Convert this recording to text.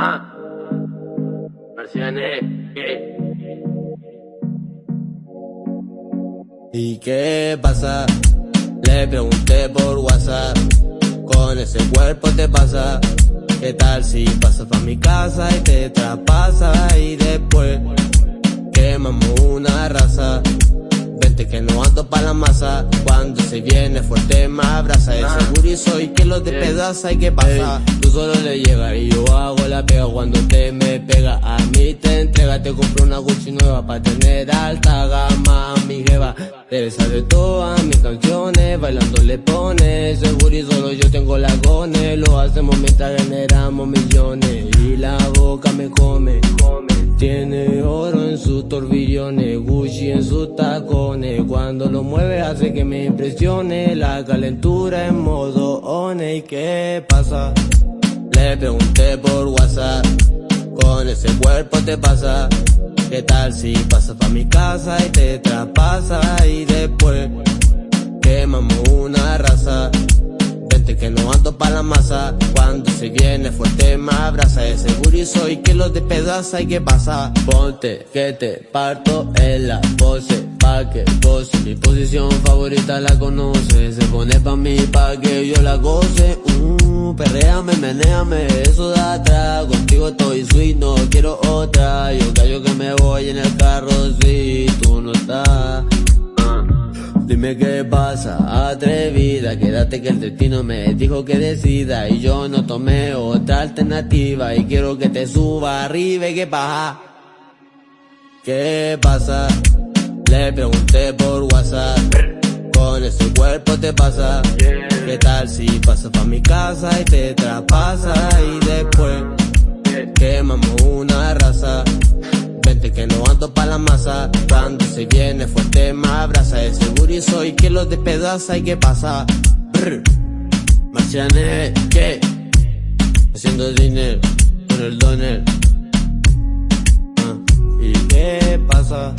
Ah. ¿Y qué pasa? Le pregunté por WhatsApp. Con ese cuerpo te pasa. ¿Qué tal si pasas pa' mi casa y te traspasa y que no ando pa' la masa. Cuando se viene fuerte me abraza. El seguro y soy que lo despedaza y que pasa. Tú solo le llegas y yo hago la pega. Cuando te me pega a mí te entrega. Te compro una Gucci nueva pa' tener alta gama Mi jeva. Debe saber todas mis canciones Bailando le pone. Seguro y solo yo tengo la gone Lo hacemos mientras generamos millones. Y la boca me come, come. Tiene oro en sus torbillones, Gucci en sus tacones. Cuando lo mueve hace que me impresione. La calentura en modo one. ¿Y qué pasa? Le pregunté por WhatsApp. Con ese cuerpo te pasa. ¿Qué tal si pasas pa' mi casa y te traspasa? Y después quemamos una raza que no ando pa' la masa Cuando se viene fuerte me abraza Ese y soy que lo despedaza y que pasa Ponte que te parto en la pose Pa' que goce Mi posición favorita la conoce Se pone pa' mí pa' que yo la goce. Uh, Perréame, menéame, eso da atrás Contigo estoy sweet, no quiero otra. Yo callo que me voy en el carro si tú no estás Dime qué pasa, atrevida, quédate que el destino me dijo que decida y yo no tomé otra alternativa y quiero que te suba arriba y qué pasa. ¿Qué pasa? Le pregunté por WhatsApp, con ese cuerpo te pasa. ¿Qué tal si pasas pa' mi casa y te traspasa que ando pa' la masa Cuando se viene fuerte me abraza Ese y soy que lo despedaza y que pasa Brr. Marcianes, ¿qué? Haciendo dinero con el doner ah, ¿Y qué pasa?